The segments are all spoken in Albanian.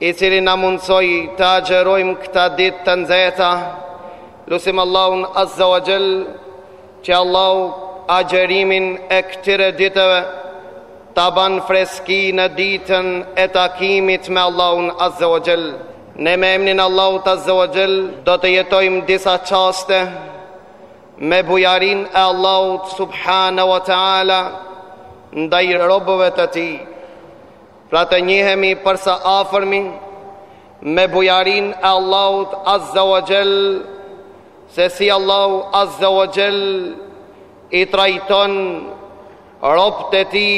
i cili na mundësoj të agjerojmë këta ditë të nxehta, lusim Allahun Azza wa Gjell, që Allahu agjerimin e këtyre ditëve, ta ban freski në ditën e takimit me Allahun Azza wa Gjell. Ne me emnin e Allahut Azza wa Gjell, do të jetojmë disa çaste, me bujarinë e Allahut Subhana wa Ta'ala, ndaj robëve të tij, Pra të njihemi për së afërmi me bujarinë e Allahut Azza wa Jell, se si Allahu Azza wa Jell i trajton robët e tij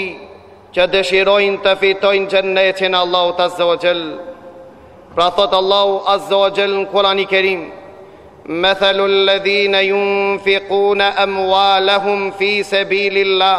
që dëshirojnë të fitojnë xhennetin e Allahut Azza wa Jell. Pra thotë Allahu Azza wa Jell në Kurani Kerim, Methelu lëdhine junfikune emualehum fi sebilillah,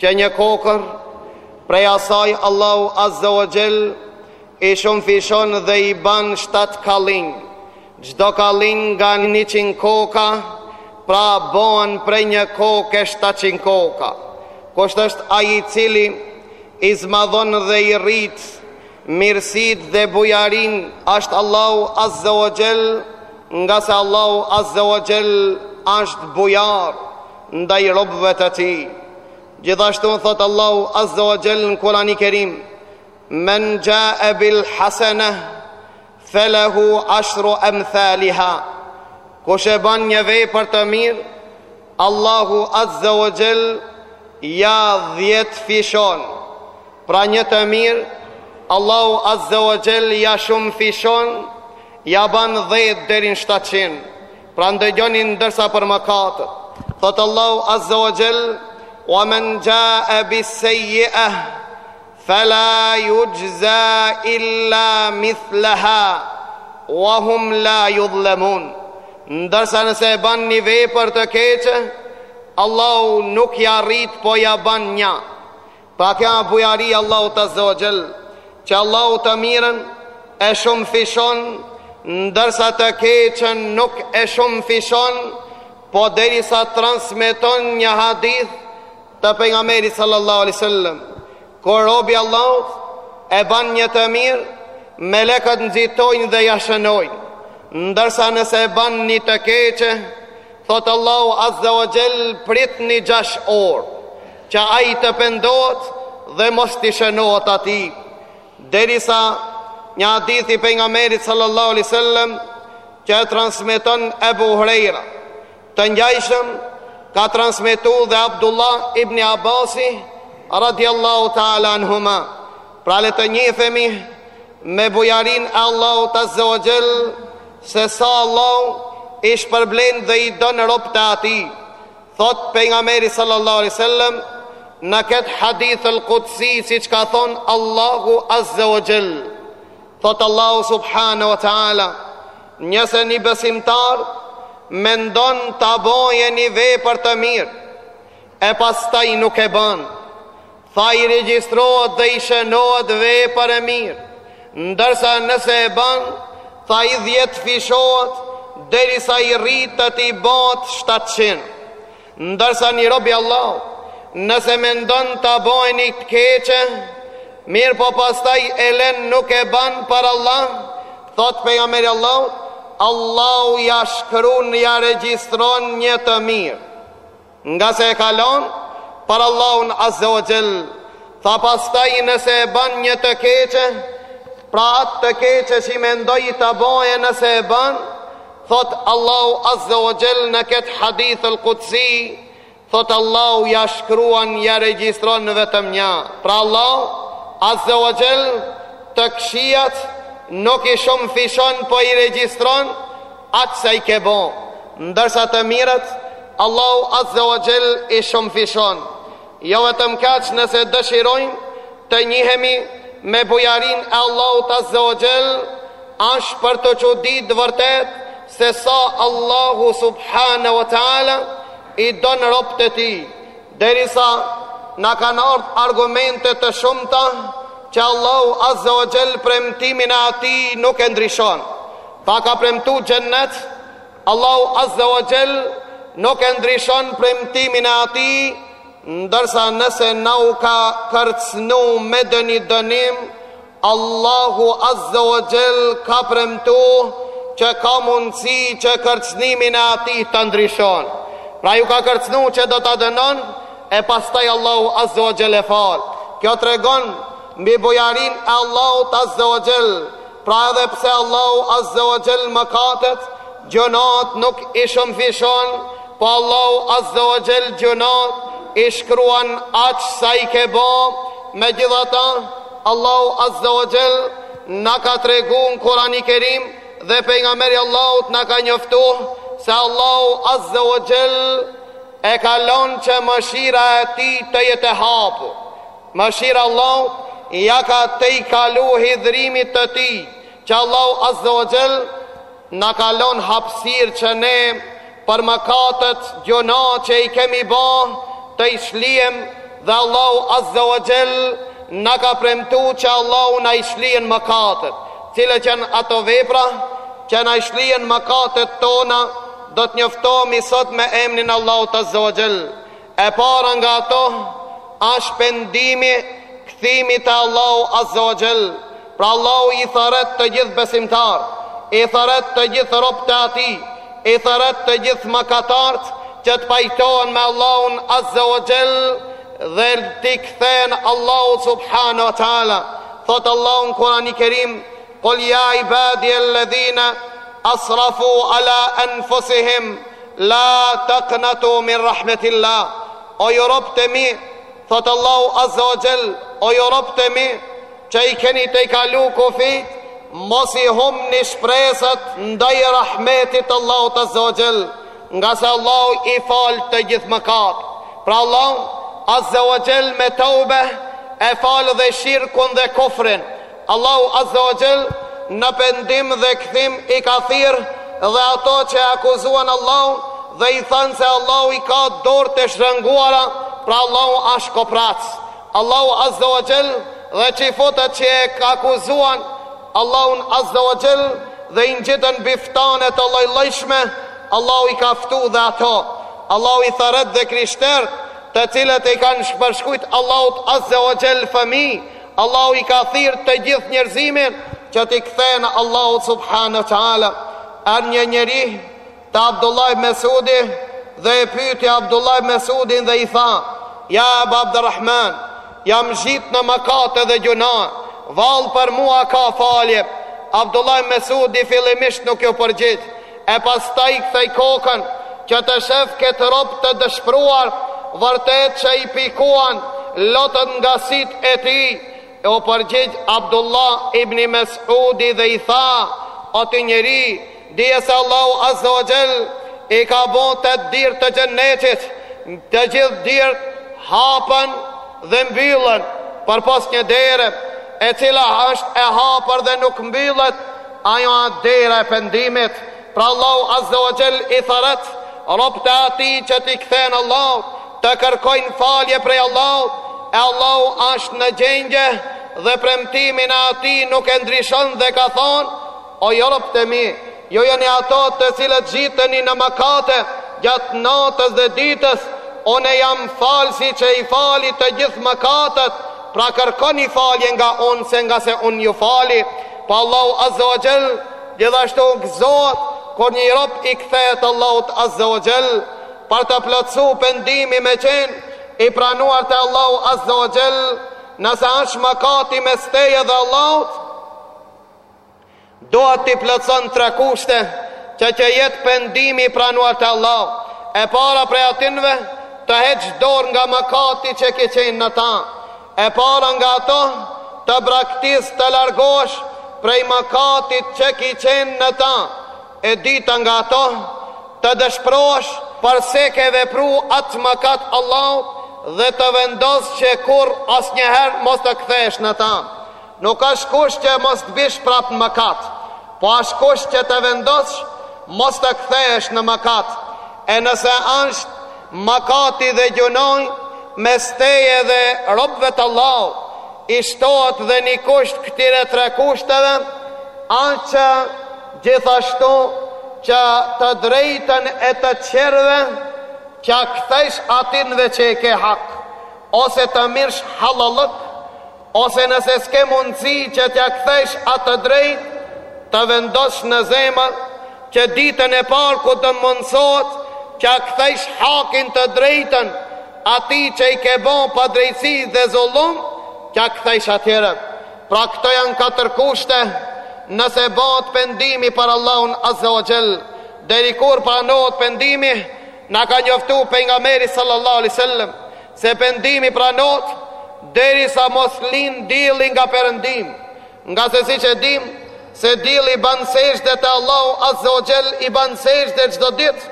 Që një kokërr prej asaj Allahu Azze wa Xhel i shumëfishon dhe i ban shtatë kallinj. Çdo kallinj nga njëqind kokrra, pra bohen prej një kokrre shtatëqind kokrra. Kush është ai i cili i zmadhon dhe i rrit mirësitë dhe bujarinë, asht Allahu Azze wa Xhel, ngase Allahu Azze wa Xhel asht Bujar, ndaj robëve të Tij. Gjithashtu thotë Allahu Azza wa Jall në Kur'ani Kerim: "Men ja'a bil hasanah falahu ashru amthaliha." Kush e ban një vepër të mirë, Allahu Azza wa Jall ia 10-fishon. Pra një të mirë, Allahu Azza wa Jall ia shumëfishon, ia ban 10 deri në 700. Pra ndëgjoni ndërsa për mëkatët. Thotë Allahu Azza wa Jall, "Wa man jaa bis sayyi'ah fala yujza illa mithlaha wa hum la yudhlamun." Ndërsa nëse e ban një vepër të keqe, Allahu nuk ia rrit po ia ban nja. Pa kjo bujari e Allahut Azzeoxhel, që Allahu të mirën e shumëfishon, ndërsa të keqen nuk e shumëfishon, po derisa transmeton një hadith të pejgamberit sallallahu alaihi wasallam, kur robi i Allahut e ban një të mirë, melekët nxitojnë dhe ia shënojnë, ndërsa nëse e ban një të keqe, Thotë Allahu Azza wa Jell, pritni gjashtë orë, që ai të pendohet dhe mos t'i shënohet atij. Derisa një hadith i pejgamberit sallallahu alaihi wasallam që e transmeton Ebu Hurejra, të ngjajshëm ka transmetu dhe Abdullah ibn Abbasi radiallahu ta'ala anhuma. Pra le të njihemi me bujarinë e Allahut azze o xhel, se sa Allahu i shpërblen dhe i don robtë e tij. Thotë pejgamberi sallallahu alejhi wa sallam, në këtë hadith el kudsi, siç ka thonë Allahu azze o xhel. Thotë Allahu subhanehu wa ta'ala, nëse një besimtar mendon ta boje një vepër të mirë, e pastaj nuk e ban. Tha i regjistrohet dhe i shënohet vepër e mirë, ndërsa nëse e bën, tha i dhjetëfishohet derisa i rritet i bahet shtatëqind. Ndërsa një rob i Allahut, nëse mendon ta bojë ni të keqe, mirëpo pastaj e len nuk e bën për Allah, thotë pejgamberi i Allahut, Allahu ja shkrun, ja regjistron një të mirë. Ngase e ka lon për Allahun Azze o Xhel, tha pastaj nëse e bën një të keqe, pra atë të keqe që mendoi ta boje nëse e bën, thotë Allahu Azze o Xhel në këtë hadith el kudsi, thotë Allahu ja shkruan, ja regjistron vetëm një. Pra Allahu Azze o Xhel të këqijat nuk i shumëfishon po i regjistron, Aq sa i ke bo, ndërsa të mirat, Allahu Azze wa Xhell i shumëfishon. Jo vetëm kaq nëse dëshirojmë të njihemi me bujarinë e Allahut Azze wa Xhell, është për t'u çuditë vërtet se sa Allahu Subhane wa Teala i don robët e Tij, Derisa na kanë ardhur argumente të shumta që Allahu Azza wa Jall premtimin e tij nuk e ndryshon. Pra ka premtu xhennet, Allahu Azza wa Jall nuk e ndryshon premtimin e tij, ndërsa nëse na u ka kërcënu me dëni dënim, Allahu Azze o Xhel ka premtu që ka mundësi që kërcnimin e tij ta ndryshon. Pra ju ka kërcnu që do ta dënon, e pastaj Allahu Azze o Xhel e fal. Kjo tregon mbi bujarinë e Allahut Azze o Xhel, pra edhe pse Allahu Azze o Xhel mëkatet, Gjynahet nuk i shumëfishon, po Allahu azze o xhel gjynahet i shkruan aq sa i ke bo, megjithatë Allahu azze o xhel na ka tregu në Kurani Kerim dhe pejgamberi i Allahut na ka njoftu se Allahu azze o xhel e ka lon që mëshira e tij të jetë e hapur. Mëshira e Allahut ja ka tejkalu hidhrimit të tij, që Allahu Azze o Xhel Na ka lënë hapësirë që ne për mëkatet, gjunah që i kemi ba, t'i shliejmë dhe Allahu Azze wa Xhell na ka premtu që Allahu na i shlien mëkatet. Cilat janë ato vepra që na i shliejnë mëkatet tona, do të njoftohemi sot me emnin Allahut Azze wa Xhell. E para nga ato asht pendimi kthimi te Allahu azza wa jall pra Allahu i thërret të gjith besimtart i thërret të gjith robt e atij i thërret të gjith mëkatart që të pajtohen me Allahun azza wa jall dhe t'i kthehen Allahut subhana wa taala thot Allahu në Kurani kerim Kul ja ibadije alladhina asrafu ala anfusihim la taqnatu min rahmetillah. O ju robët e mi, thot Allahu Azza wa Jall, o ju robët e mi, që i keni tejkalu kufit, mos i humni shpresat ndaj rahmetit Allahut Azza wa Jall, ngase Allahu i fal të gjithë mëkatet. Pra Allahu Azza wa Jall me teube, e falë dhe shirkun dhe kufrin, Allahu Azza wa Jell në pendim dhe kthim i ka thirr dhe ato që e akuzuan Allahun dhe i thanë se Allahu i ka dorët e shtrënguara, pra Allahu asht koprac. Allahu Azza wa Jell dhe çifutët që e akuzuan Allahun Azza wa Jell dhe i ngjitën biftane të lloj-llojshme, Allahu i ka ftu dhe ato. Allahu i thërret dhe krishtert, të cilët i kanë përshkrujt Allahut Azza wa Jell fëmijë, Allahu i ka thirr të gjithë njerëzimin që t'i kthehen Allahut subhanahu wa taala. Erdhi një njeri te Abdullah ibn Mesudi dhe e pyeti Abdullah ibn Mesudin dhe i tha: "Ja Abu Abdurrahman, jam zhit në mëkate dhe gjunah, vallë për mua ka falje." Abdullah ibn Mesudi fillimisht nuk ju përgjigj, e pastaj ktheu kokën që të shef këtë rob të dëshpruar, vërtet që i pikuan lotët nga sytë e tij. Iu përgjigj Abdullah ibn Mes'udi dhe i tha, O ti njeri, dije se Allahu Azza wa Jall i ka bo tetë dyer të xhennetit, të gjithë dyert hapen dhe mbyllen, përpos një dere, e cila është e hapur dhe nuk mbyllet, Ajo a dera e pendimit, pra Allahu Azze wa Xhell i thërret robët e Atij që t'i kthehen Allahut, të kërkojnë falje prej Allahut, e Allahu asht në gjendje dhe premtimin e Atij nuk e ndrishon dhe ka thënë, O ju robët e mi, ju jeni ato të cilët zhiteni në mëkate gjatë natës dhe ditës, Unë jam Falësi që i fali të gjithë mëkatet, pra kërkoni falje nga Unë se ngase Unë ju fali. Po Allahu Azza wa Jall gjithashtu gëzohet kur një rob i kthehet Allahut Azza wa Jall për të plotësu pendimi me qenë i pranuar te Allahu Azza wa Jall, nëse është mëkati mes teje dhe Allahut, duhet t'i plotëson tre kushte që të jetë pendimi i pranuar te Allahu. E para prej atinve të heq dorë nga mëkati që ke qen në ta. E para nga ato, të braktis të largohsh prej mëkatit që ki qenë në ta, e dyta nga ato, të dëshprohesh, përse ke vepru atë mëkat Allahut dhe të vendos që kurrë asnjëherë mos të kthehesh në ta, nuk është kusht që mos të bish prap në mëkat, po është kusht që të vendossh mos të kthehesh në mëkat, e nëse është, Makati dhe gjunahi mes teje dhe robëve të Allahut, i shtohet dhe një kusht këtire tre kushteve, a që gjithashtu që të drejtën e të tjerëve t'ia kthesh atinve që i ke hak, ose të mirsh hallallëk, Ose nëse s'ke mundësi që t'ia kthesh atë të drejtë, të vendossh në zemër që ditën e parë kur të mundësohet t'ia kthesh hakin të drejtën atij që i ke ba padrejtësi dhe zullum, t'ia kthesh atëherë. Pra këto janë katër kushte, nëse bëhet pendimi për Allahun Azza wa Jall, deri kur pranohet pendimi, na ka njoftu Pejgamberi Sallallahu Alaihi Wasallam, Se pendimi pranohet deri sa mos lind dielli nga perëndim, ngase siç e dimë se dielli bën sexhde te Allahu azze ue xhel i bën sexhde çdo ditë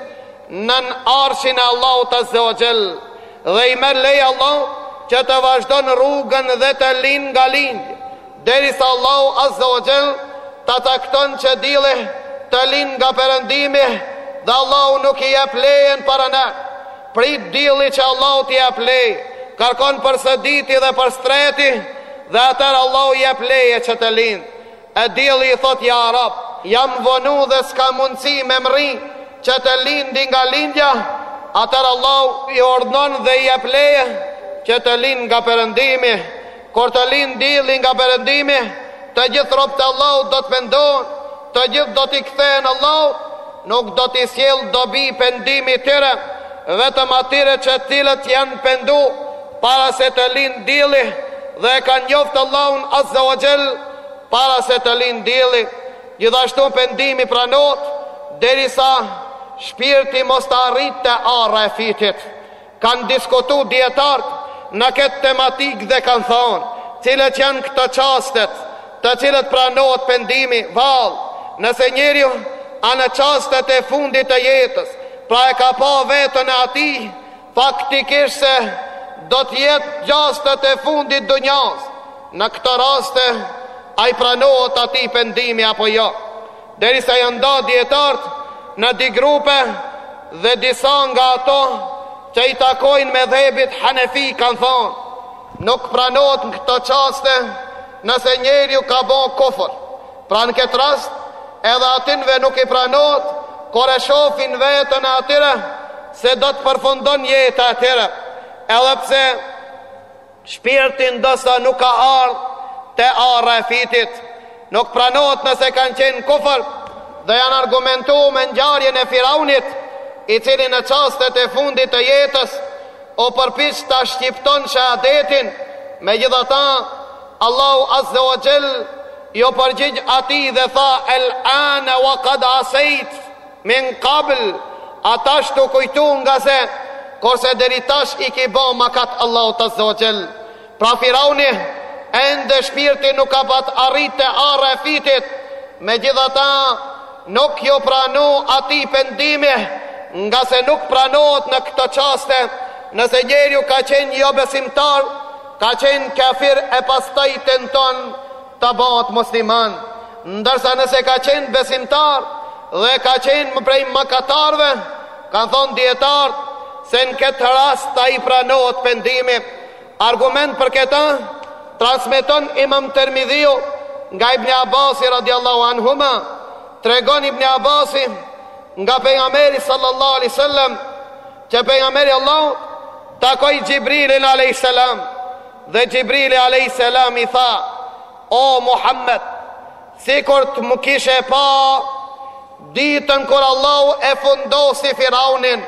nën arshin e Allahut azze ue xhel dhe i merr leje Allahut që të vazhdon rrugën dhe të lind nga lindja Derisa Allahu Azza wa Jell ta cakton që dielli të lind nga perëndimi dhe Allahu nuk i jep lejen e parën. Prit dielli që Allahu t'i jep leje, kërkon për së diti dhe për streti dhe atër Allahu i jep leje që të lind. E dielli i thot ja Rab, jam vonu dhe s'ka mundësi me mrri që të lindi nga lindja, atër Allahu i urdhnon dhe i jep leje që të lind nga perëndimi. Kur të lindë dielli nga perëndimi, të gjithë robët e Allahut do të pendohen, të gjithë do t'i kthehen Allahut, nuk do t'i sjellë dobi pendimi i tyre, vetëm atyre që të cilët janë pendu para se të lindë dielli dhe e kanë njoftë Allahun Azza wa Jall para se të lindë dielli. Gjithashtu pendimi pranohet derisa shpirti mos të arritë te arra e fitit. Kanë diskutu dijetarët në këtë tematikë dhe kanë thënë, cilat janë këto çastet, të cilat pranohet pendimi, vallë, nëse njeriu a në çastet e fundit të jetës, pra e ka pa veten e atij, faktikisht se do të jetë çastet e fundit dunjas, në këto raste, a i pranohet atij pendimi apo jo. Derisa janë nda dietart në dy grupe dhe disa nga ato që i takojnë medhhebit Hanefi kanë thonë, nuk pranohet në këto çaste nëse njeriu ka bo kufër. Pra në këtë rast, edhe atynve nuk i pranohet, kur e shofin veten e atyre, se do të përfundon jeta e tyre. Edhe pse Shpirti ndoshta nuk ka ardhur te arra e fytit, nuk pranohet nëse kanë qenë kufër dhe janë argumentu me ngjarjen e Firaunit, i cili në çastet e fundit të jetës u përpiq ta shqipton shahadetin, megjithatë, Allahu azze wa xhell iu përgjigj atij dhe tha, El-ana wa qad asejt. Min qabl, a tash tu kujtu ngase, kurse deri tash i ki bo mëkat Allahut Azze wa Jell. Pra Firauni, ende shpirti nuk ka pat arrit te arra e fytit, megjithata nuk ju pranu atij pendimi, ngase nuk pranohet në këto çaste, nëse njeriu ka qenë jobesimtar, ka qenë kafir e pastaj tenton, të bëhet musliman, ndërsa nëse ka qenë besimtar dhe ka qenë prej mëkatarëve, kanë thonë dijetarët se në këtë rast i pranohet pendimi. Argument për këtë transmeton Imam Tirmidhiu nga Ibn Abbasi radiallahu anhuma, tregon Ibn Abbasi nga pejgamberi sallallahu alaihi wasallam që pejgamberi i Allahut takoi Xhibrilin alayhis salam Dhe Xhibrili alejhi selam i tha, O Muhammed, sikur të më kishe pa ditën kur Allahu e fundosi Firaunin,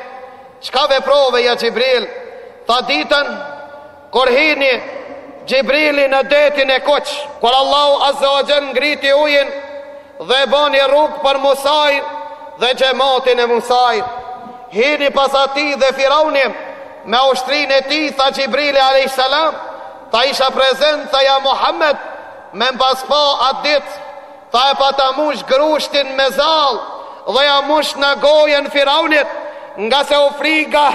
çka veprove ja Xhibril? Tha ditën kur hini Xhibrili në detin e kuq, kur Allahu azza wa jall ngriti ujin Dhe e bëni rrugë për Musajn dhe xhematin e Musait. Hini pas atij dhe Firauni me ushtrinë e tij, tha Xhibrili alejhis salam, tha isha prezent, tha ja Muhammed, me më pas pa atë ditë, tha e pata mush grushtin me zall dhe ja mush në gojën Firaunit, ngase u friga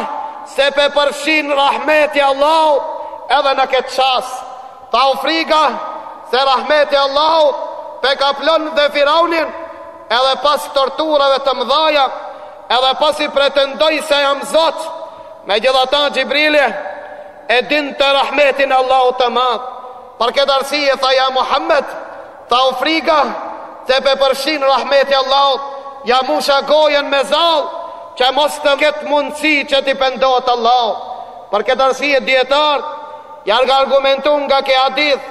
se pe përfshin rahmeti i Allahut edhe në këtë çast. Tha u frika se rahmeti Allahut pe kaplon dhe firaunin edhe pas torturave të mëdhaja edhe pasi pretendoi se jam zot megjithata Xhibrili e dinte rahmetin e Allahut të madh për këtë arsye i tha ja Muhammed Tha u friga te pe përshin rahmeti Allahut ja musha gojën me zall që mos të ketë mundësi që t'i pendohet Allahut për këtë arsye dijetarët jan argumentu nga ke hadith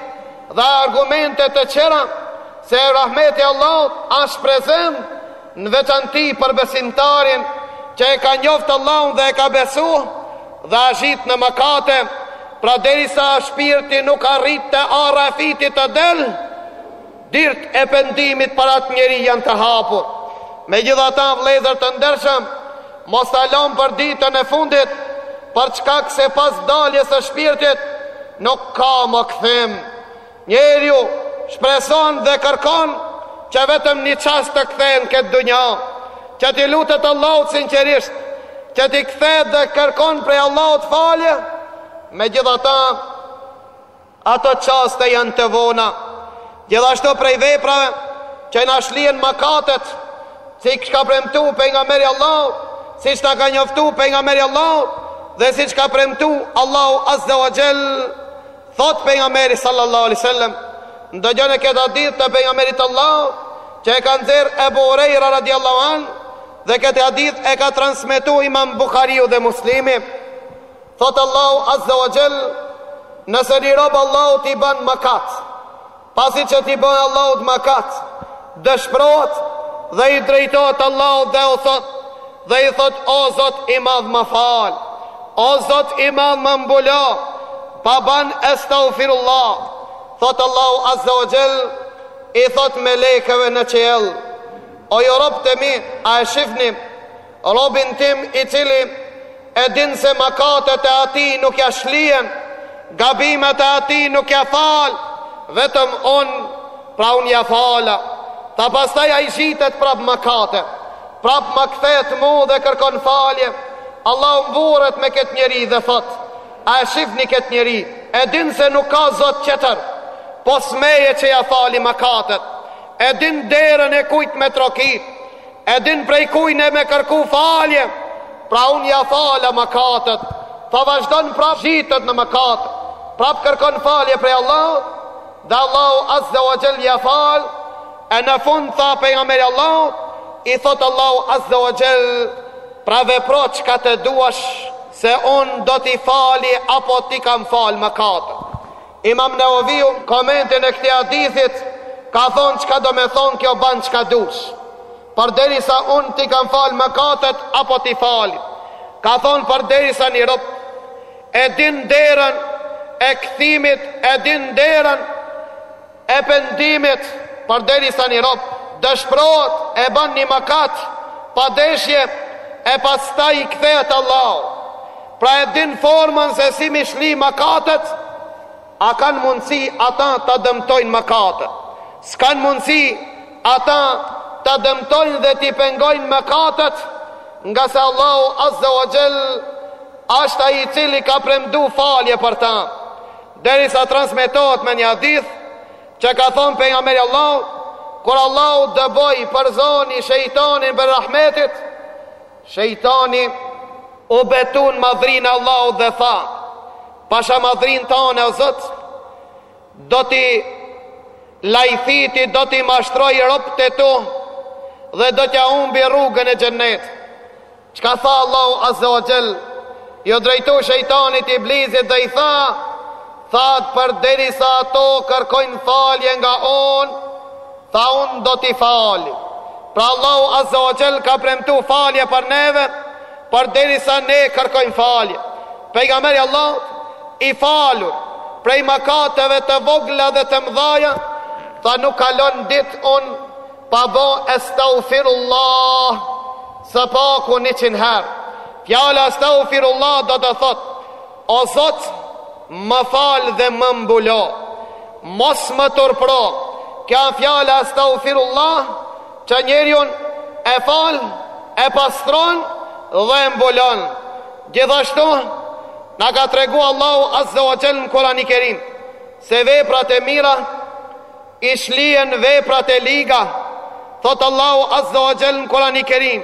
dhe argumente të tjera se rahmeti Allahut është prezent në veçanti për besimtarin që e ka njoft Allahun dhe e ka besu dhe asht zhyt në mëkate, pra derisa shpirti nuk arrit te arra e fytit të del, dyrt e pendimit për atë njeri janë të hapur. Megjithata vllezër të ndershëm, mos ta lëm për ditën e fundit, për shkak se pas daljes së shpirtit, nuk ka më kthim. Njeriu shpreson dhe kërkon që vetëm një çast të kthehet në këtë dunja, që t'i lutet Allahut sinqerisht, që t'i kthehet dhe kërkon prej Allahut falje, megjithata ato çaste janë të vona. Gjithashtu prej veprave që na shlien mëkatet, siç ka premtu Pejgamberi Allahut, siç na ka njoftu Pejgamberi Allahut, dhe siç ka premtu Allahu Azze ue Xhel, Thotë Pejgamberi sallallahu alejhi wasallam, ndëgjone këtë hadith të Pejgamberit të Allahut, që e ka nxjerrë Ebu Hurajra radiallahu an, dhe këtë hadith e ka transmetu Imam Buhariu dhe Muslimi. Thotë Allahu azza wa jall, nëse një rob Allahut i bën mëkat, Pasi që t'i bënë Allahut mëkat, dëshpërohet dhe i drejtohet Allahut dhe u thotë, dhe i thotë, o Zot i madh ma fal, o Zot i madh më mbulo, pa ban estagfirullah, thotë Allahu Azza wa Jell, i thotë melekeve në qiell, o ju robt e mi, a e shifni, Robin tim i cili e din se mëkatet e atij nuk ja shlien, gabimet e atij nuk ja fal, vetëm unë, pra unë ja fala. Tha pastaj ai zhytet prap mëkate. Prap m'kthehet mu dhe kërkon falje. Allahu mburret me këtë njeri dhe thot: A e shifni këtë njeri? E din se nuk ka Zot tjetër pos meje që ja fali mëkatet. E din derën e kujt me trokit. E din prej kujna me kërku falje Pra unë ja fala mëkatet Tha vazhdon prap zhytet në mëkat Prap kërkon falje prej Allahut Dhe Allahu azze ue xhel ja fal E në fund tha Pejgamberi Allahut I thot Allahu azze ue xhel Pra vepro çka të duash Se unë do t'i fali Apo t'i kam fal mëkatet Imam Neveviu në komentin e këtij hadithit ka thonë çka do me thonë kjo ban çka dush përderisa unë t'i kam falë mëkatet apo t'i fali ka thonë përderisa një rob e din derën e kthimit e din derën e pendimit përderisa një rob dëshprohet e ban një mëkat pa dashje e pastaj i kthehet Allahut Pra e din formën se si m'i shly mëkatet? A kanë mundësi ata ta dëmtojnë mëkatet? S'kanë mundësi ata ta dëmtojnë dhe t'i pengojnë mëkatet? Ngase Allahu Azza wa Xhel është ai i cili ka premtu falje për ta. Derisa transmetohet me një hadith që ka thonë pejgamberi i Allahut, kur Allahu dëboi përzuni shejtanin prej rahmetit, Shejtani u betu n'madhninë e Allahut dhe tha, pasha madhninë tane o Zot, do t'i lajthiti, do t'i mashtroj robt e tu dhe do t'ja humbi rrugën e xhenetit. Çka tha Allahu Azza wa Xhel, ju drejtu shejtanit Iblisit dhe i tha, Tha përderisa ata kërkojnë falje nga unë, tha unë do t'i fali. Pra Allahu Azza wa Xhel ka premtu falje për neve, përderisa ne kërkojmë falje. Pejgamberi i Allahut i falur prej mëkateve të vogla dhe të mëdhaja, tha nuk kalon ditë unë pa bo estagfirullah së paku njëqind herë. Fjala estagfirullah do të thotë, O Zot, më fal dhe më mbulo. Mos më turpro. Kjo fjala estagfirullah që njeriun e fal, e pastron dhe e mbulon. Gjithashtu na ka tregu Allahu Azza wa Xhel në Kur'ani Kerim se veprat e mira i shlyejnë veprat e liga. Thotë Allahu Azza wa Xhel në Kur'ani Kerim: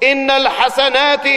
Innal hasanati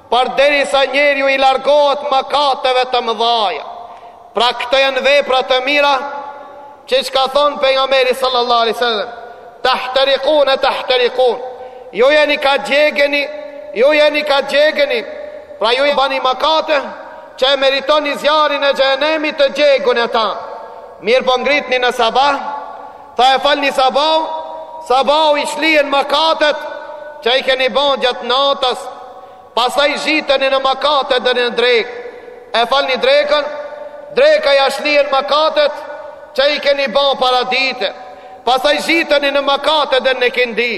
Përderisa njeriu i largohet mëkateve të mëdhaja. Pra këto janë vepra të mira që çka thonë pejgamberi sallallahu alejhi we sellem tahterikune tahterikune ju jeni ka digjeni ju jeni ka digjeni pra ju i bani mëkate që e meritoni zjarrin e xhehenemit të djegun e tha mirëpo ngriteni në sabah Tha e falni sabahun, sabahu i shlyen mëkatet që i keni ba gjatë natës, pastaj zhyteni në mëkate deri në drekë. E falni drekën, dreka ja shlyen mëkatet që i keni ba paradite, pastaj zhyteni në mëkate deri në ikindi.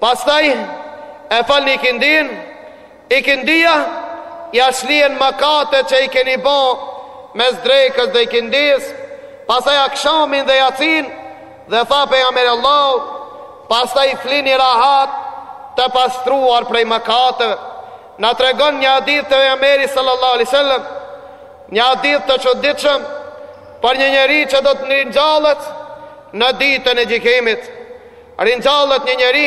Pastaj e falni ikindinë, ikindia ua shlyen mëkatet që i keni bo mes drekës dhe ikindisë, pastaj akshamin dhe jacinë dhe tha pejgamberi i Allahut, pastaj flini rahat të pastruar prej mëkateve. Na tregon një hadith të pejgamberit sallallahu alaihi wasallam, një hadith të çuditshëm për një njeri që do të ringjallet në ditën e gjykimit. Ringjallet një njeri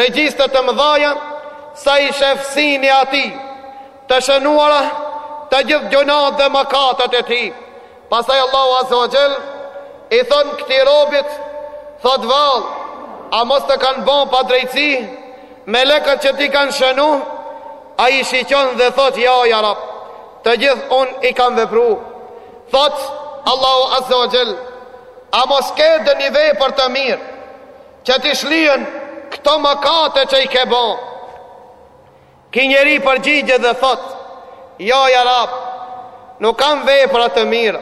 Regjistra të mëdhaja, sa i sheh syni atij, të shënuara të gjithë gjynahet dhe mëkatet e tij. Pastaj Allahu Azza wa Jell i thotë këtij robit, thotë vallë, a mos të kanë bo padrejtësi melekët që t'i kanë shënu, ai shikon dhe thotë jo ja Rab, të gjithë unë i kam vepru. Thotë Allahu Azza wa Jell, a mos ke ndonjë vepër të mirë? Që t'i shlyen këto mëkate që i ke bo Ky njeri përgjigjet dhe thotë Jo ja Rab Nuk kam vepra të mira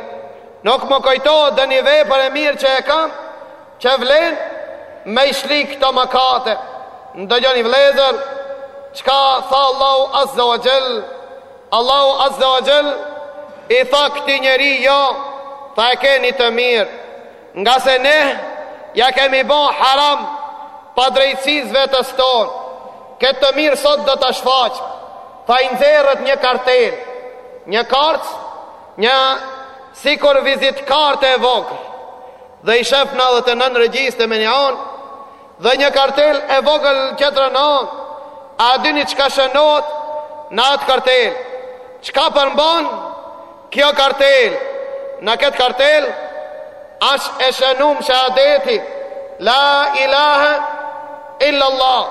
Nuk më kujtohet ndonjë vepër e mirë që e kam Që vlen me i shly këto mëkate Ndëgjoni vllezër çka tha Allahu Azze ue Xhel Allahu Azze ue Xhel I tha këtij njeri jo Tha e ke një të mirë Ngase ne ia kemi bo haram padrejtësinë vetes tonë, këtë të mirë sot do ta shfaq, tha i nxerret një kartelë, një kartë, një sikur vizitkartë e vogël dhe i sheh nëntëdhjetë e nëntë regjistra me një anë, Dhe një kartelë e vogël në tjetrën anë. A e dini çka shënohet në atë kartelë? Çka përmban kjo kartelë? Në këtë kartelë është e shënuar shahadeti La ilaha illa Allah.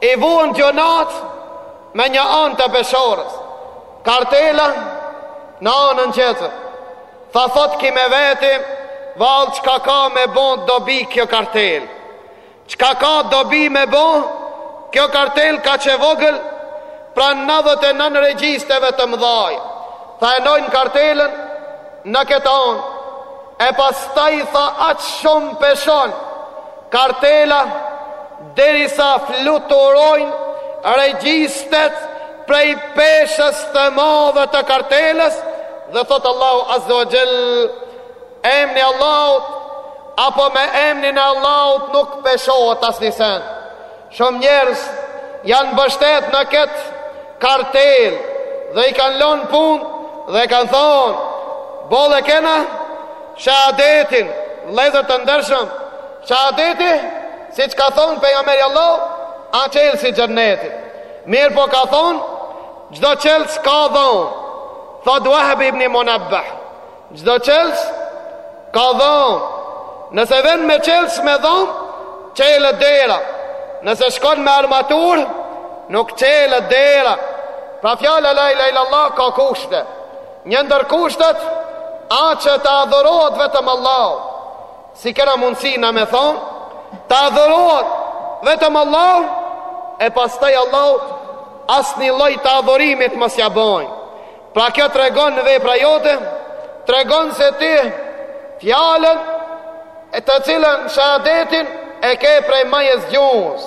I vunë gjynahet me një anë të peshores. Kartela në anën tjetër. Tha thotë ky me veti, vallë çka ka me bo dobi kjo kartelë. Çka ka dobi me bo, kjo kartelë kaq e vogël, pranë 99 regjistrave të mdhaja. Tha e vnojnë kartelën në këtë anë, e pastaj tha aq shumë peshon, kartela, Derisa fluturojnë regjistrat prej peshës të madhe të kartelës dhe thotë Allahu Azze ue Xhel, emni i Allahut, apo me emnin e Allahut nuk peshohet asnjë sen. Shumë njerëz janë mbështet në këtë kartelë dhe i kanë lonë punët dhe kanë thonë, boll e kena shahadetin, vllezër të ndershëm, shahadeti, Siç ka thonë pejgamberi i Allahut, a çelësi i xhennetit. Mirëpo ka thonë, çdo çelës ka dhomë. Thot Wahbi ibn Munabbah, çdo çelës ka dhomë. Nëse vjen me çelës me dhomë, çelet dera. Nëse shkon me armaturë, nuk çelet dera. Pra fjala la ilaha illallah ka kushte. Një ndër kushtet, a që të adhurohet vetëm Allahu. Si kena mundësi na me thonë, të adhurohet vetëm Allahu, e pastaj Allahut asnjë lloj të adhurimit mos ja bojnë. Pra kjo tregon në vepra jote, tregon se ti fjalën të cilën shehadetin e ke prej majës gjuhës.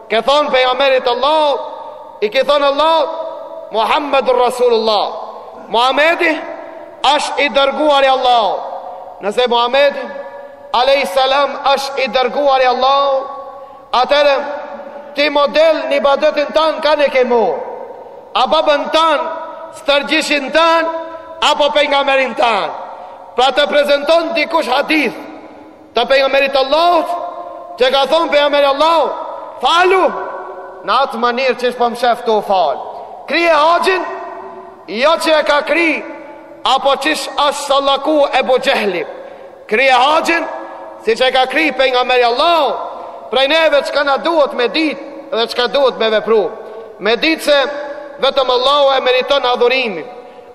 Ke thonë pejgamberit Allahut, i ke thonë Allahut Muhammedun Rasulullah. Muhamedi është i dërguar i Allahut. Nëse Muhamedi alayhi salam është i dërguar i Allahut, atëherë ti model në ibadetin tanë kan e ke marrë. A babën tanë, stërgjishin tanë, apo pejgamberin tanë. Pra të prezenton dikush hadith, Të pejgamberit Allahut, që ka thonë pejgamberi i Allahut, falu në atë manirë qysh po m'shef tu falë. Krije haxhin, jo qysh e ka kri, apo qysh është salaku Ebu Xhehli. Krije haxhin, siç e ka kri pejgamberi i Allahut, prej neve çka na duhet me ditë dhe çka duhet me vepru. Me ditë se vetëm Allahu e meriton adhurimin.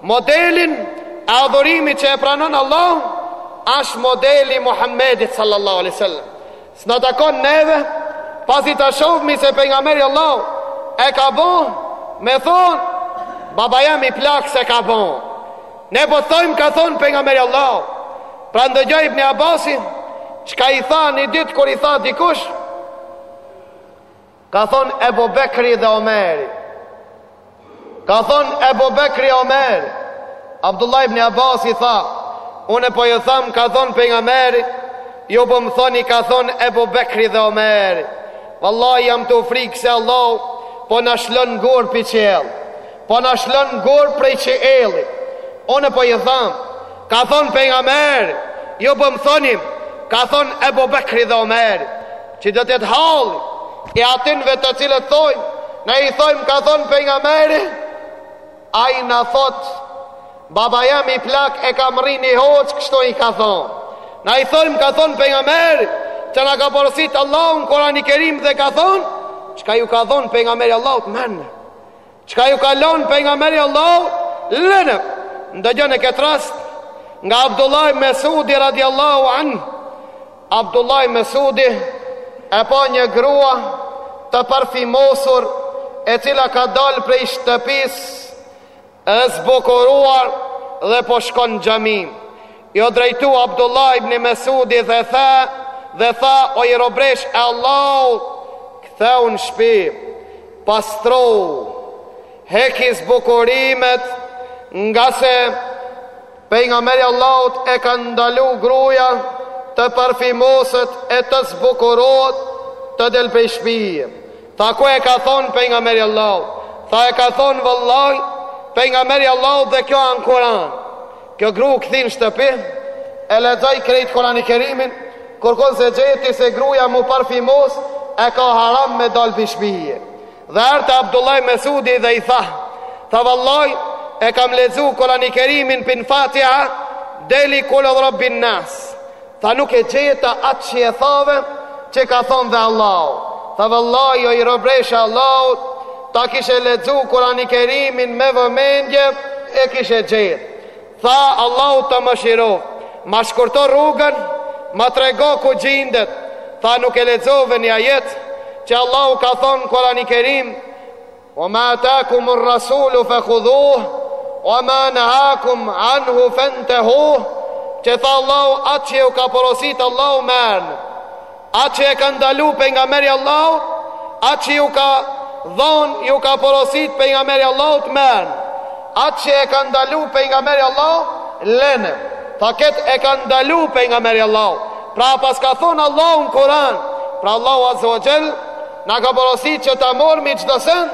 Modelin e adhurimit që e pranon Allahu është modeli i Muhamedit sallallahu alaihi wasallam. S'na takon neve pasi ta shohmi se pejgamberi i Allahut e ka bo me thon baba jem i plak s'e ka bo. Ne po thojmë ka thon pejgamberi i Allahut. Pra ndëgjo Ibn Abbasin çka i tha një ditë kur i tha dikush Ka thon Ebu Bekri dhe Omeri Ka thon Ebu Bekri Omeri Abdullah ibn Abbas i tha Une po ju tham ka thon pejgamberi Ju po më thoni ka thon Ebu Bekri dhe Omeri Vallahi jam tu u frikë se Allahu Po na shlon gurë prej qielli Po na shlon gurë prej qielli Une po ju tham Ka thon pejgamberi Ju po më thoni Ka thon Ebu Bekri dhe Omeri Ç'do t'jetë halli i atynve të cilët thojnë, ne i thojmë ka thonë pejgamberi, ai na thotë, baba jem i plak e kam ni një hoxhë, kështu i ka thonë. Ne i thojmë ka thonë pejgamberi, që na ka porosit Allahu në Kuranin kerim dhe ka thonë, çka ju ka dhonë pejgamberi i Allahut merrne. Çka ju ka lënë pejgamberi i Allahut? Lene. Ndëgjone këtë rast nga Abdullah ibn Mesudi radijallahu anhu. Abdullah ibn Mesudi e pa një grua të parfymosur e cila ka dalë prej shtëpisë e zbukuruar dhe po shkon në xhami. Ju drejtu Abdullah ibn Mesudi dhe tha, dhe tha oj robëreshë e Allahut, kthehu në shpi, pastrohu, heki zbukurimet, ngase pejgamberi Allahut e ka ndalu gruja të parfymoset e të zbukurohet të del prej shpije. Tha ku e ka thonë pejgamberi Allahut tha e ka thonë vallahi pejgamberi Allahut dhe kjo â n'Kur'an kjo gru u kthy n'shtëpi e lexoi krejt Kur'ani Kerimin kërkun s'e gjeti se gruja m'u parfymos e ka haram me dal pej shpije dhe erdh te Abdullah Mesudi dhe i tha tha vallahi e kam lexu Kur'ani Kerimin pej n'Fatiha deri kul rabbin nas Tha nuk e gjeta atë që e the Që ka thonë dhe Allahu Tha vallahi oj robëreshë e Allahut Ta kishe lexu kurani kerimin me vëmendje E kishe gjet Tha Allahu të mëshiroftë Ma shkurto rrugën Ma trego ku gjindet Tha nuk e lexove një ajet Që Allahu ka thonë n'kurani kerim Ue ma atakumur rasulu fe khudhuh, ue ma nehakum anhu fentehu, që tha Allahu atë që ju ka porosit Allahu merrne, atë që e ka ndalu pejgamberi Allahut, atë që ju ka dhonë, ju ka porosit pejgamberi Allahut merrne, atë që e ka ndalu pejgamberi Allahut, lene, tha këtë e ka ndalu pejgamberi Allahut, pra paska thonë Allahu në Kuran, pra Allahu azze ue xhel, Na ka porosit që ta morrmi çdo send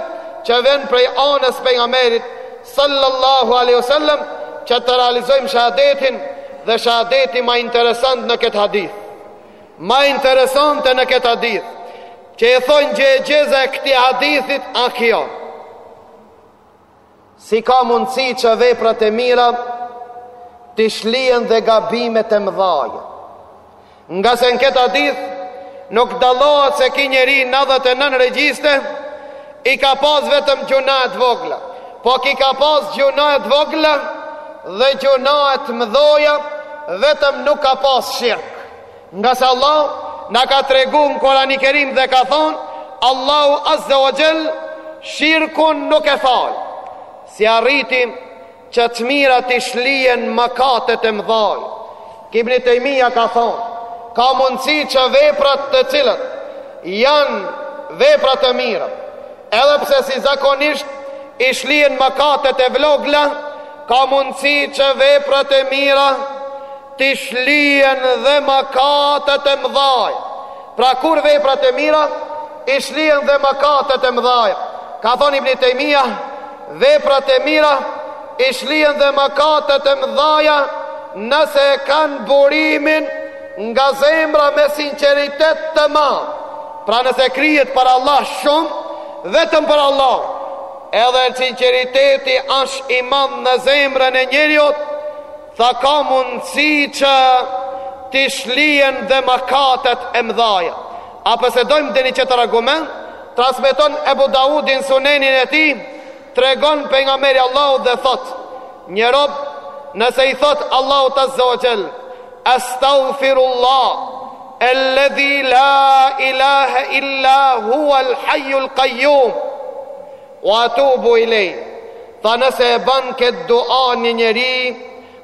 që vjen prej anës pejgamberit sallallahu alejhi ue sel-lem që të realizojmë shahadetin dhe shahadeti ma interesant në këtë hadith ma interesante në këtë hadith që i thonë gjëegjëza e këtij hadithit a kjo Si ka mundësi që veprat e mira t'i shlyjnë dhe gabimet e mëdhaja? Ngase në këtë hadith nuk dalohet se ky njeri 99 regjistra i ka pas vetëm gjynahe t'vogla. Po ky ka pas gjynahe t'vogla dhe gjynahe t'mëdhaja vetëm nuk ka pas shirk. Nga se Allahu na ka tregu në Kurani Kerim dhe ka thonë, Allahu Azze ue Xhel, shirkun nuk e falë. Si arritëm që të mirat t'i shlyejnë mëkatet e mdhaj. Ibni Tejmija ka thonë, ka mundësi që veprat të cilat janë veprat të mira. Edhe pse si zakonisht i shlyejnë mëkatet e vogla, ka mundësi që veprat e mira të T'i shlyejnë dhe mëkatet e mëdhaja. Pra kur veprat e mira i shlyejnë dhe mëkatet e mëdhaja. Ka thonë Ibni Tejmija, veprat e mira i shlyejnë dhe mëkatet e mëdhaja nëse e kanë burimin nga zemra me sinqeritet të madh. Pra nëse kryhet për Allah shumë, vetëm për Allah, edhe sinqeriteti asht i madh në zemrën e njeriut, Tha ka mundësi që t'i shlyejnë dhe makatet e mëdhaja. A po e dojmë dhe një tjetër argument? Transmeton Ebu Daudi n'Sunenin e tij, tregon Pejgamberi i Allahut dhe thotë, një rob nëse i thotë Allahut Azze ue Xhel, Astaghfirullah, el-ledhi la ilahe illa hua l'hajju l'kajjum, wa atubu ilejhi. Tha nëse e ban këtë dua një njeri,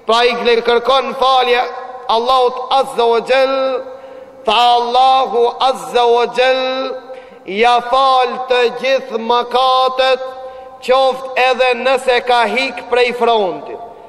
pra i kërkon falje Allahut Azza wa Jall, tha Allahu Azza wa Jall, ia fal të gjithë mëkatet, qoftë edhe nëse ka hik prej frontit.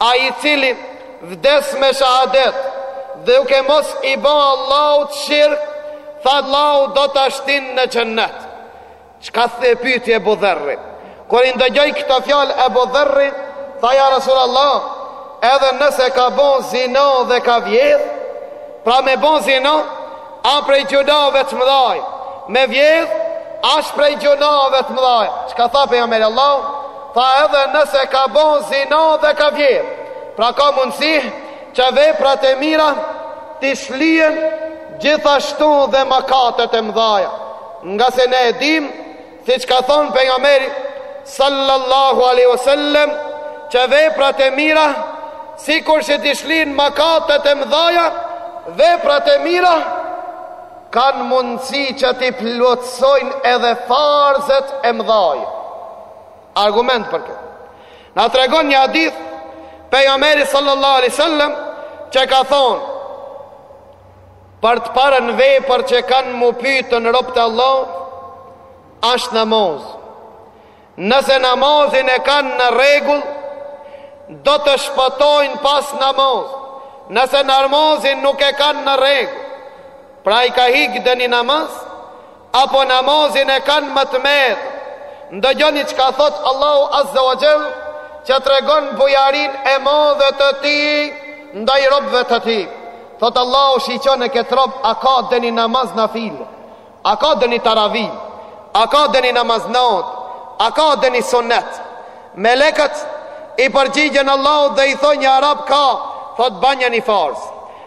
Ai i cili vdes me shahadet, duke mos i bo Allahut shirk, tha Allahu do ta shtin në xhennet. Çka tha, e pyeti Ebu Dherri? Kur i ndëgjoi këto fjalë Ebu Dherri, tha ja Resulallah, edhe nëse ka bo zina dhe ka vjedh, Pra me bo zina, a prej gjynaheve të mëdhaja, me vjedh, asht prej gjynaheve të mëdhaja. Çka tha Pejgamberi i Allahut? Tha edhe nëse ka bo zina dhe ka vjedh. Pra ka mundësi që veprat e mira t'i shlyejnë gjithashtu dhe makatet e mëdhaja. Nga se ne e dimë Siç ka thonë pejgamberi sallallahu alaihi wasallam, që veprat e mira sikur që t'i shlyejnë makatet e mëdhaja, veprat e mira kanë mundësi që t'i plotësojnë edhe farzet e mëdhaja. Argument për këtë. Na tregon një hadith pejgamberi sallallahu alaihi wasallam që ka thonë Për të parën vepër që kanë mu pytën robt e Allahut, ashtë namaz. Nëse namazin e kanë në rregull, do të shpëtojnë pas namaz. Nëse namazin nuk e kanë në rregull, pra i ka hik dëni namaz, Apo namazin e kanë me të meta. Ndëgjoni çka thotë Allahu Azza wa Jall që tregon bujarinë e madhe të Tij ndaj robëve të Tij. Thotë Allahu shiqone këtë rob a ka dëni namaz nafile, a ka dëni taravi, a ka dëni namaz notë, a ka dëni sunet. Melekët i përgjigjen Allahut dhe i thonjë ja Rab, ka, thotë banjani farz.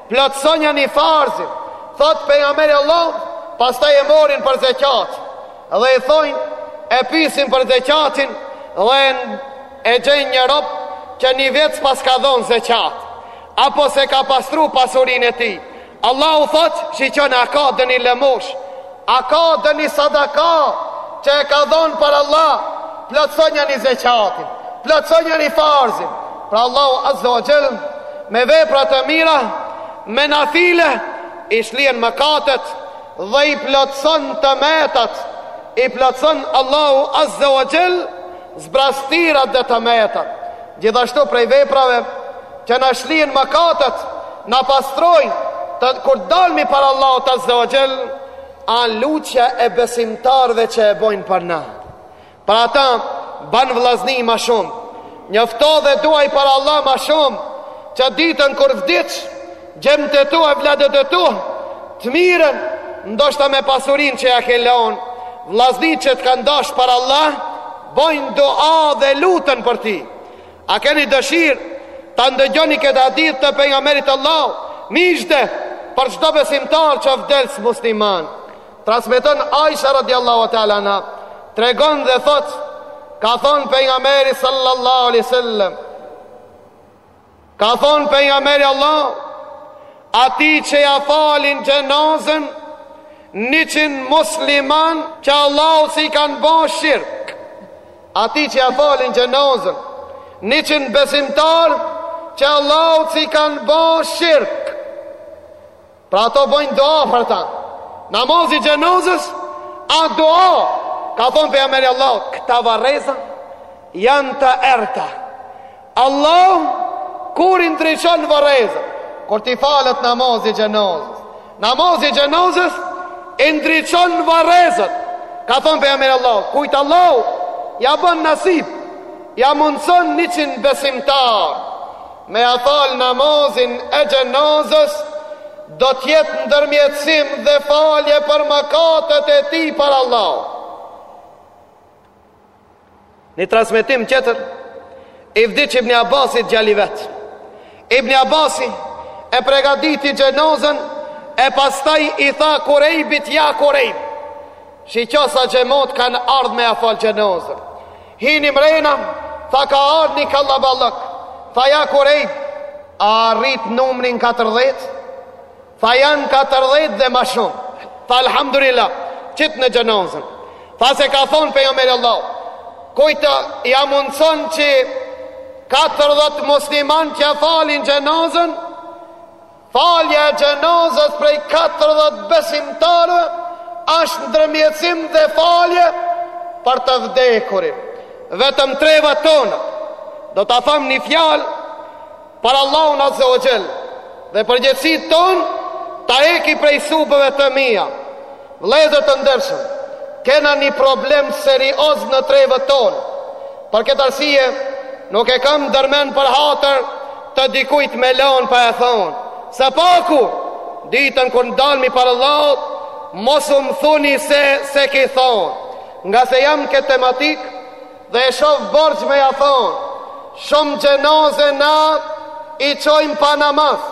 Plotësonjani farzin, thotë pejgamberi i Allahut, pastaj e morin për zekat. Dhe i thonë, e pyesin për zekatin dhe e gjejnë një rob që një vjet s'paska dhënë zekat apo s'e ka pastru pasurinë e tij. Allahu thotë, shiqoni a ka dëni lëmoshë, A ka dëni sadaka që e ka dhonë për Allah, plotësonjani zeqatin, plotësonjani farzin, pra Allahu Azza wa Gjell, me vepra të mira, me nafile, i shlien mëkatet, dhe i plotëson të metat, i plotëson Allahu Azza wa Gjell, zbrastirat dhe të metat, Gjithashtu prej veprave që na shlijnë mëkatet, na pastrojnë kur dalmi para Allahut Azza wa Jall, a lutja e besimtarëve që e bojnë për na. Për ata ban vllazni ma shumë. Njofto dhe duaj për Allah ma shumë, që ditën kur vdiç, gjemt e tu, evladët e tu të mirren ndoshta me pasurinë që ja ke lon, vllazni që të kanë dash për Allah, Bëjnë dua dhe luten për ty. A keni dëshirë ta ndëgjoni këtë hadith të pejgamberit të Allahut, myzhde për çdo besimtar që vdes musliman. Transmeton Aisha radhiyallahu ta'ala anha tregon dhe thot ka thon pejgamberi sallallahu alaihi wasallam Ka thonë pejgamberi i Allahut, atij që ja falin xhenazën 100 musliman që Allahut s'i kanë ba shirk. Atij që ja falin xhenazën 100 besimtar që Allahut s'i kanë ba shirk. Pra ato bëjnë dua për ta. Namazi xhenozës a dua, ka thonë pejgamberi i Allahut, këta varreza janë të errëta. Allahu kur i ndriçon varrezat, kur t'i falet namazi xhenozës, namazi xhenozës i ndriçon varrezat, ka thonë pejgamberi i Allahut, kujt Allahu ja ban nasib, ja mundëson 100 besimtarë, Me a falë namazin e xhenazës do të jetë ndërmjetësim dhe falje për mëkatet e tij para Allahut. Ni transmetim tjetër i vdiq Ibn Abbasit djali vet. Ibn Abbasi e pregaditi xhenazën e pastaj i tha Kurejbit ja Kurejb. Shiqo sa xhemat kanë ardhë me ia falë xhenazën. Hini mrena, tha ka ardhë ni kallaballëk, tha ja Kurejb, a arrit numrin 40? Tha janë 40 dhe ma shumë, tha alhamdulilah, qitne xhenazën. Tha se ka thonë pejgamberi Allahut, kujt t'ia mundëson që 40 musliman që ia falin xhenazën, Falja e xhenazës prej katërdhjetë besimtarëve është ndërmjetësim dhe falje për të vdekurin. Vetëm trevat tona do ta tham një fjalë për Allahun Azza wa Jall dhe përgjegjësinë tonë ta heki prej supeve të mia. Vëllezër të ndershëm, kena ni problem serioz në trevat tona. Për këtë arsye, nuk e kam ndërmend për hatër të dikujt me e lanë pa e thonë. Së paku, ditën kur ndalmi para Allahut, mos u më thuni se s'e ki thonë. Ngase jam n'këtë tematikë dhe e shof borxh me ja thonë. Shumë xhenaze na i çojmë pa namaz.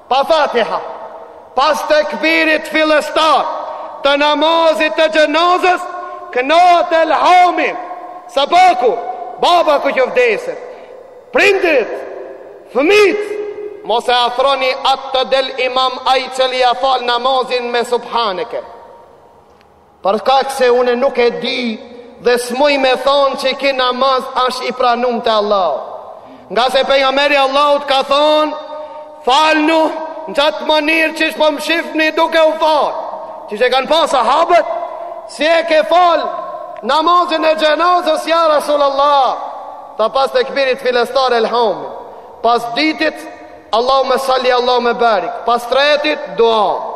Pa Fatiha, pas tekbirit fillestar të namazit të xhenazës, kënohet elhami, së paku, baba kur ju vdes. Prindërit, fëmit, mos e afroni atë të del imam ai që ia fal namazin me subhaneke. Për shkak se unë nuk e di dhe smuj me thonë që ky namaz është i pranum te Allahu. Ngase pejgamberi Allahut ka thonë, falnu në qat mënyrë qysh po më shifni duke u falë. Qaq e kanë pa sahabët, si e ke falë namazin e xhenazës ja Rasul Allah. Tha pas tekbirit fillestar elhami. Pas dytit, Allahumme salli, Allahumme barik. Pas tretit, duanë.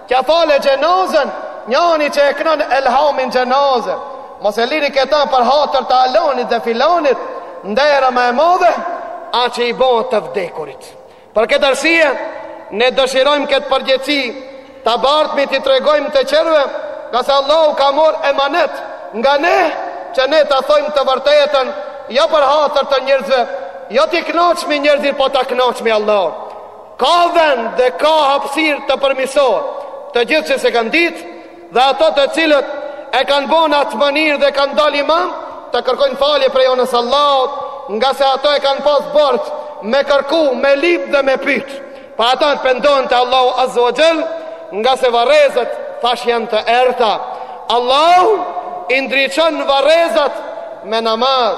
T'ia falë xhenazën, njani që e kënon elhamin n'xhenaze. Mos e lini këta për hatër të alanit dhe filanit, ndera ma e madhe, a që i bon të vdekurit. Për këtë arsye, ne dëshirojmë këtë përgjegjësi, ta bartmi t'i tregojmë të tjerëve, ngase Allahu ka marrë emanet, nga ne, që ne ta thojmë të vërtetën, jo për hatër të njërzve, jo t'i knaqmi njërzit, po ta knaqmi Allahun. Ka vend dhe ka hapësirë të përmirësohet. Të gjithë që se kanë ditë dhe ato të cilët e kanë bo n'atë mënyrë dhe kanë dalë imam, të kërkojnë falje prej anës Allahut, ngase ata e kanë pas borxh me kërku, me lip dhe me pytë. Pa ata të pendohen te Allahu Azze ue Xhel, ngase varrezat thash janë të errëta. Allahu i ndriçon varrezat me namaz.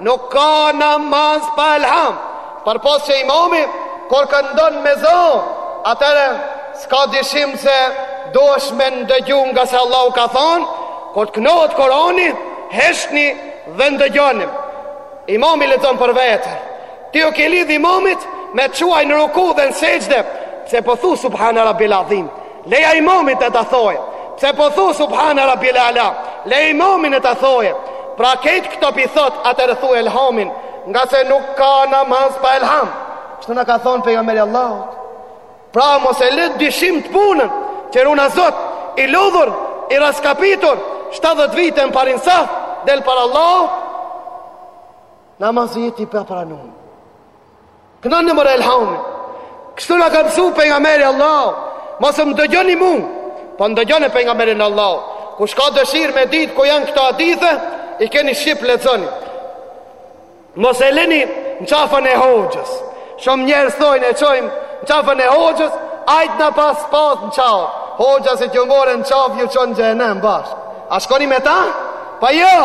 Nuk ka namaz pa elham, përpos që imami kur këndon me zë, atëherë s'ka dyshim se duhesh me ndëgju ngase Allahu ka thënë, kur të kënohet Kurani, heshtni dhe ndëgjoni. Imami lexon për vete. Ti iu ke lidh imamit me të çu në ruku dhe në sexhde, pse po thu subhane rabbijel adhim. Leja imamit le ta thojë. Pse po thu subhane rabbijel ala? Leja imamit le ta thojë. Pra qysh këto p'i thu atëherë thuj elhamin, ngase nuk ka namaz pa elham. Kështu na ka thon pejgamberi i Allahut. Pra mos e le dyshimtë punën, që ruajna Zot i lodhur, i raskapitur, 70 vite e m'parën saf, del para Allahut, namazi yt i papranum. Këno, more, elhamin. Kështu na ka mësu pejgamberi i Allahut. Mos më dëgjoni mu. Po dëgjoni pejgamberin e Allahut. Kush ka dëshirë me ditë ku janë këto hadithe, i keni shqip lexoni. Mos e leni në qafën e hoxhës. Shumë njerëz thojnë e çojmë në qafën e hoxhës, ai të na paspas në qafë. Hoxha si t'ju morre në qafë, ju çon xhehenem bashkë. A shkoni me ta? Pa jo,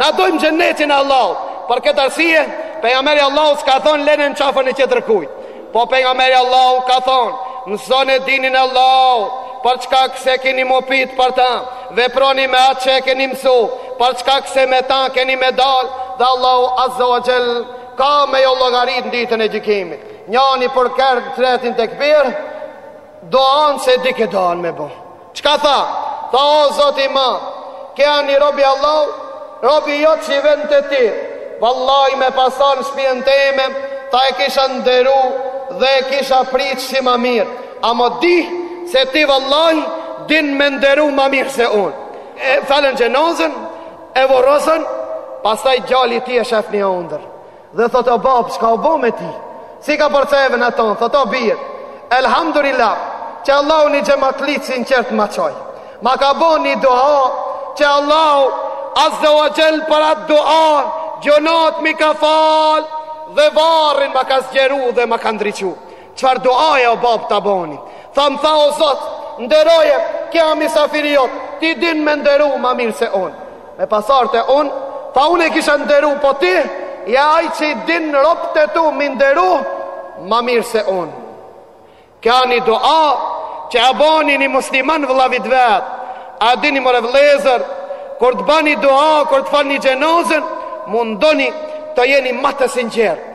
na dojmë xhennetin e Allahut Për këtë arsye, pejgamberi i Allahut s'ka thonë lene në qafën e tjetër kujt Po pejgamberi i Allahut ka thonë Mësone dinin e Allahut Për çka se keni me u pytë për ta Veproni me atë që e keni mësu Për çka se me ta keni me dal Dhe Allahu azze ue xhel Ka me ju llogarit në ditën e gjykimit Njani për tjetrin të këpirë Do anë se di këtë anë me bo Çka tha? Tha o Zot i madh, qe një rob i Allahut, robi jot që vjen te ti. Vallahi me pas ardh shpijën teme, tha e kisha nderu dhe e kisha prit si ma mirë. Amo di se ti vallahi din me nderu ma mirë se unë. E falën xhenazën, e vorrosën, pastaj djali i tij e shef n'një ëndërr. Dhe thot o bab, çka u bo me ti? Si ka pas qenë vendi jot, thot o bir, elhamdulillah, që Allahu ni xhematli të sinqertë ma çoi. Ma ka bo një dua, që Allahu azze ue xhel për atë dua, gjynahet m'i ka fal, dhe varrin ma ka zgjeru dhe ma ka ndriçu. Çfarë duaje o bab të boni Tha m'tha o zot Nderoje ky a misafiri jot Ti din me nderu ma mirë se un Me pas ardh te un Tha unë e kisha nderu po ti je ai që i din robt e tu Mi nderu ma mirë se un Kjo a një dua Që ia bon një musliman vëllavit vet A dini more vllezër Kër të bani dua Kër të falni xhenazën Mundoni të jeni ma të sinqertë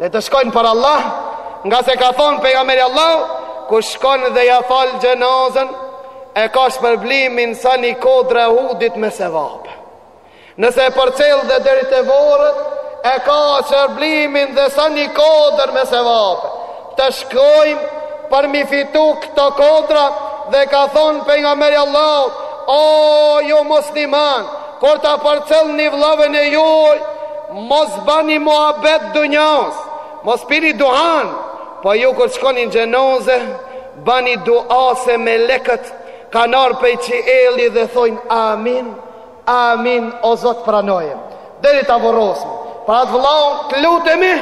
Le të shkojnë për Allah, ngase ka thonë pejgamberi Allahut, kush shkon dhe ja fal xhenazën, e ka shpërblimin sa një kodër e Uhudit me sevape. Nëse e përcjell dhe deri te vorret, e ka shpërblimin dhe sa një kodër me sevape. Të shkojmë për mi fitu këto kodra dhe ka thonë pejgamberi Allahut, o ju musliman, Kur ta përcellni vllaven e juaj, mos bani muhabet dunjas, mos pini duhan, po ju kur shkoni në xhenaze, bani dua se melekët kanë ardh prej qielli dhe thojnë amin, amin o Zot pranoje. Deri ta vorrosni. Për atë vëllaun, të lutemi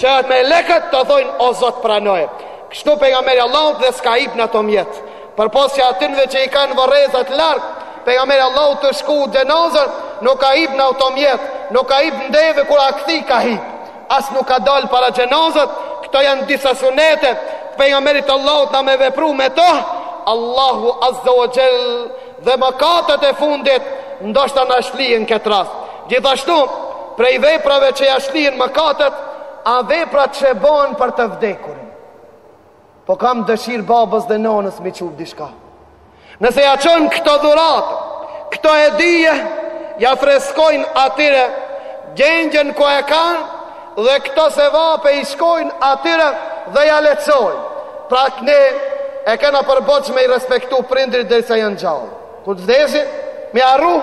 që melekët të thojnë o Zot pranoje. Kështu pejgamberi Allahut edhe s'ka hip në automjet. Përpos atyneve që i kanë vorrezat larg, pejgamberi Allahut tu shku n'xhenaze, nuk ka hip në automjet, nuk ka hip n'deve kur a kthi ka hip. As nuk ka dal para xhenazës, këto janë disa sunete pejgamberit të Allahut na me vepru me të. Allahu azza wa jall dhe mëkatet e fundit ndoshta na shlyhen n'këtë rast. Gjithashtu, prej veprave që ja shlyjnë mëkatet, a veprat që bën për të vdekurin. Po kam dëshirë babës dhe nonës mi çu diçka. Nëse ja çon këto dhuratë, këto hedije, ja freskojnë atyre, gjengjen ku e kanë, dhe këto sevape i shkojnë atyre dhe ja lehtsojnë. Pra ne e kena për borxh me i respektu prindrit derisa janë gjallë. Kur të vdesin, mi harru,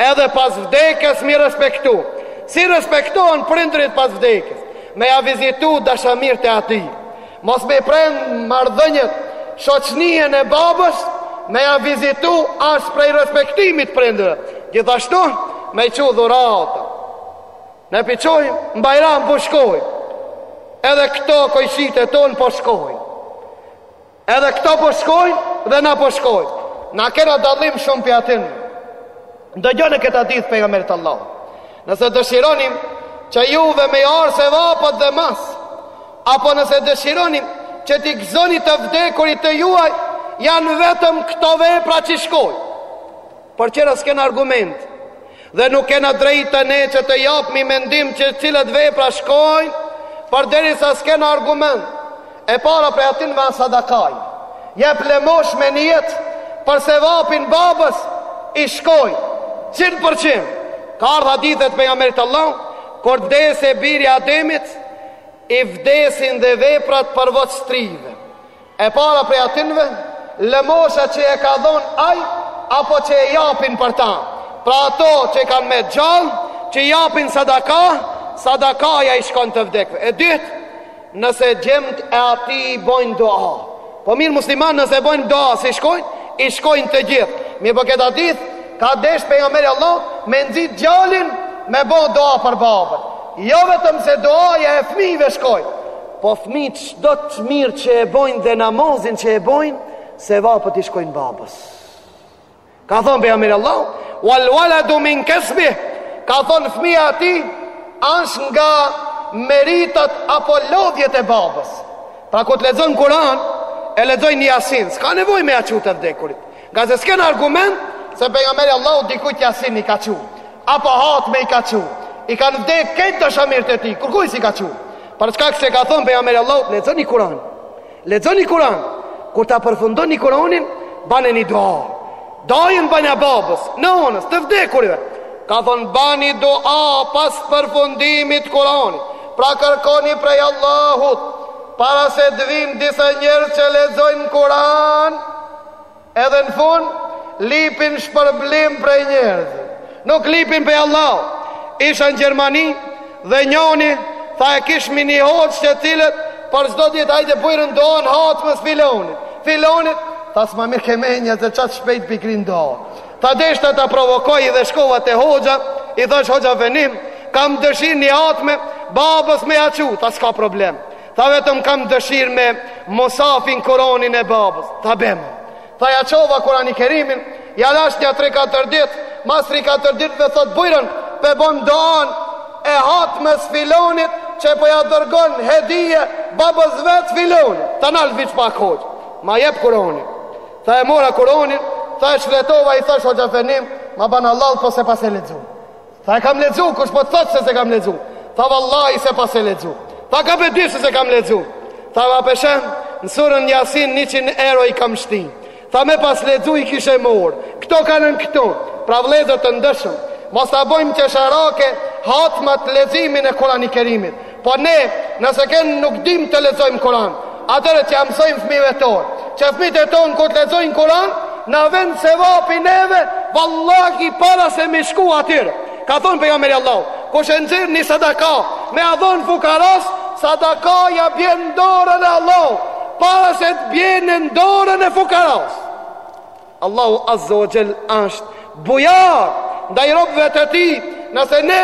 edhe pas vdekjes mi respektu. Si respektohen prindrit pas vdekes? Me ja vizitu dashamirët e atyre. Mos me i pre marrëdhëniet, shoqnien e babës, me ja vizitu asht prej respektimit prindërve. Gjithashtu, me i çu dhurata. Ne p'i çojm, në bajram po shkojm. Edhe këto kojshitë tonë po shkojn. Edhe këto po shkojn dhe na po shkojm. Na kena dallim shumë prej atyne. Dëgjone këtë hadith t'pejgamberit Allahut. Nëse dëshironi që juve me ju ardh sevapet edhe mas, Apo nëse dëshironi që t'i gëzoni të vdekurit tuaj, janë vetëm këto vepra që shkojnë. Për tjera s'kena argument, dhe nuk kena drejtë ne që të japmi mendim që cilat vepra shkojnë, përderisa s'kena argument, e para prej atyne asht sadakaja, jep lemosh me nijet për sevapin e babës, i shkojnë, qind për qind, ka ardh hadithi Pejgamberit Allahut, kur vdes i biri i Ademit, I vdesin dhe veprat përveç se trive. E para prej atynve, lëmosha që e ka dhon ai apo që e japin për ta. Pra ato që kanë mbet gjall, që japin sadaka, sadakaja i shkon të vdekurve. E dyta, nëse djemt e atij i bojnë doa. Po mirë muslimanët nëse bojnë doa s'i shkojnë, i shkojnë të gjitha. Mirëpo këtë hadith, ka desh Pejgamberi Allahut, me nxit djalin me bo doa për babën. Jo vetëm se doaja e fmijve shkon. Po fmijt çdo të mirë që e bojnë dhe namazin që e bojnë, sevapet i shkojnë babës. Ka thonë Pejgamberi Allahut, wal waladu min kesbihi, ka thonë fëmija i tij, ashtë nga meritat apo lodhjet e babës. Pra kur të lexojmë Kuran, e lexojmë Jasin, s'ka nevoj me ja çu të vdekurit. Ngase s'kena argument, se Pejgamberi Allahut dikujt Jasin i ka çu, apo hatme i ka çu, i kanë vdek këta të dashmirët e tij, kërkuj s'i ka çu. Për shkak se ka thonë Pejgamberi Allahut, lexoni Kuran, Lexoni Kur'an. Kur ta përfundoni Kur'anin, banie një dua. Duanë banja babës, nënës, të vdekurve. Ka thonë bani dua pas përfundimit Kur'anit. Pra kërkoni prej Allahut para se të vinë disa njerëz që lexojnë Kur'an Edhe në fund, lipin shpërblim prej njerëzve. Nuk lipin prej Allahut. Isha në Gjermani dhe njoni tha e kishim një hoxhë që cili për çdo ditë hajde bujrum doan e hatmes filonit. Filonit, tha s'ma mirë ke me nxe qaq shpejt me kry doan. Tha deshta ta provokoj dhe shkova te hoxha, i thash hoxha efendim, kam dëshir një hatme, babës me ja çu, tha s'ka problem. Tha vetëm kam dëshirë me mushafin Kuranin e babës. Tha bjerma. Tha ja çova Kurani Kerimin, ja lash nja 3-4 dit, mas 3-4 ditve thot bujrum, pe bon doan e hatmes filonit që po ja dërgon hedije babës vet filonit. Tha nal veç pak hoxh, ma jep Kuranin. Tha e mora Kuranin, tha e shfletova i thash hoxha efendim, ma ban hallall po s'e paske lexu. Tha e kam lexu, kush po të thot se s'e kam lexu? Tha vallahi s'e paske lexu. Tha ka pe di se s'e kam lexu. Tha Ve pashen, në surën Jasin 100 euro i kam shti. Tha me pas lexu i kishe marr. Kto kanë kon këtu? Pra vëllezër të ndershëm, mos ta bëjmë qesharake hatmat leximin e Kur'anit Kerimit. Po ne, nëse kënë nuk dim të lexojmë Kuran, atëherë t'ja mësojmë fmive tonë, që fmitë tonë kur të lexojnë Kuran, na vjen sevapi neve, vallahi para se me shku atyre. Ka thonë pejgamberi Allahut, kush e nxjerr një sadaka, me ja dhonë fukarasë, sadakaja bjen në dorën e Allahut, para se të bjen në dorën e fukarasë. Allahu Azze wa Xhell asht bujar ndaj robëve të Tij, nëse ne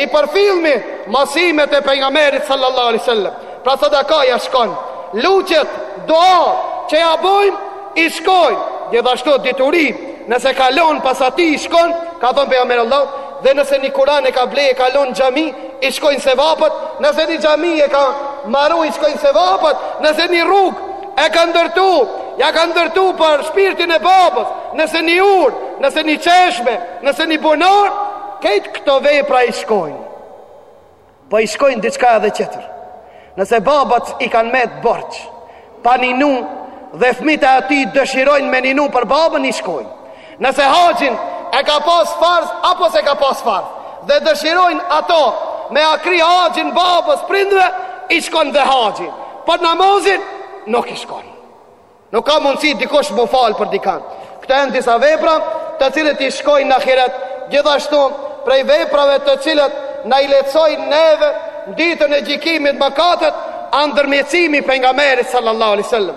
i përfillmi mësimet e Pejgamberit sallallahu alaihi wasallam. Pra sadakaja shkon, lutjet, duat që ja bëjmë i shkojnë, gjithashtu dituri, nëse ka lon pas atij i shkon, ka thonë pejgamberi Allahut, dhe nëse një Kur'an e ka ble e ka lon në xhami, i shkojnë sevapët, nëse një xhami e ka maru i shkojnë sevapët, nëse një rrugë E ka ndërtu, ja ka ndërtu për shpirtin e babës, nëse një urë, nëse një çeshme, nëse një bunar, krejt këto vepra i shkojnë. Po i shkojnë diçka edhe tjetër. Nëse babat i kanë met borxh pa ninu, dhe fmijt e atij dëshirojnë me ninu për babën, i shkojnë. Nëse haxhin e ka pas farz apo s'e ka pas farz dhe dëshirojnë ato me ja kri haxhin babës, prindëve, i shkon dhe haxhi. Por namazi nuk i shkon. Nuk ka mundësi dikush mu falë për dikan. Këto janë disa vepra të cilët i shkojnë në ahiret. Gjithashtu, prej veprave të cilët na i lehtësojnë neve n'ditën e gjykimit mëkatet, a ndërmjetësimi i pejgamberit sallallahu alaihi wasallam.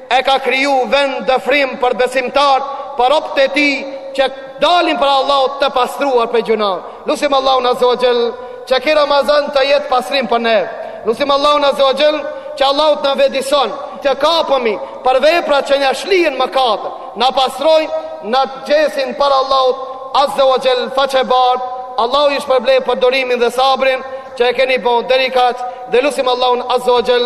e ka kriju vend dëfrim për besimtar për robt e tij që dalin para Allahut të pastruar prej gjynahu lusim Allahun azze wa xhel që ky Ramazan të jetë pastrim për neve lusim Allahun azze wa xhel që Allahu të na vetëdijson të kapemi për vepra që na shlyejn mëkatet na pastrojnë na qesin para Allahut azze wa xhel faqebardh Allahu ju shpërbleftë për durimin dhe sabrin që e keni bon deri kaq dhe lusim Allahun azze wa xhel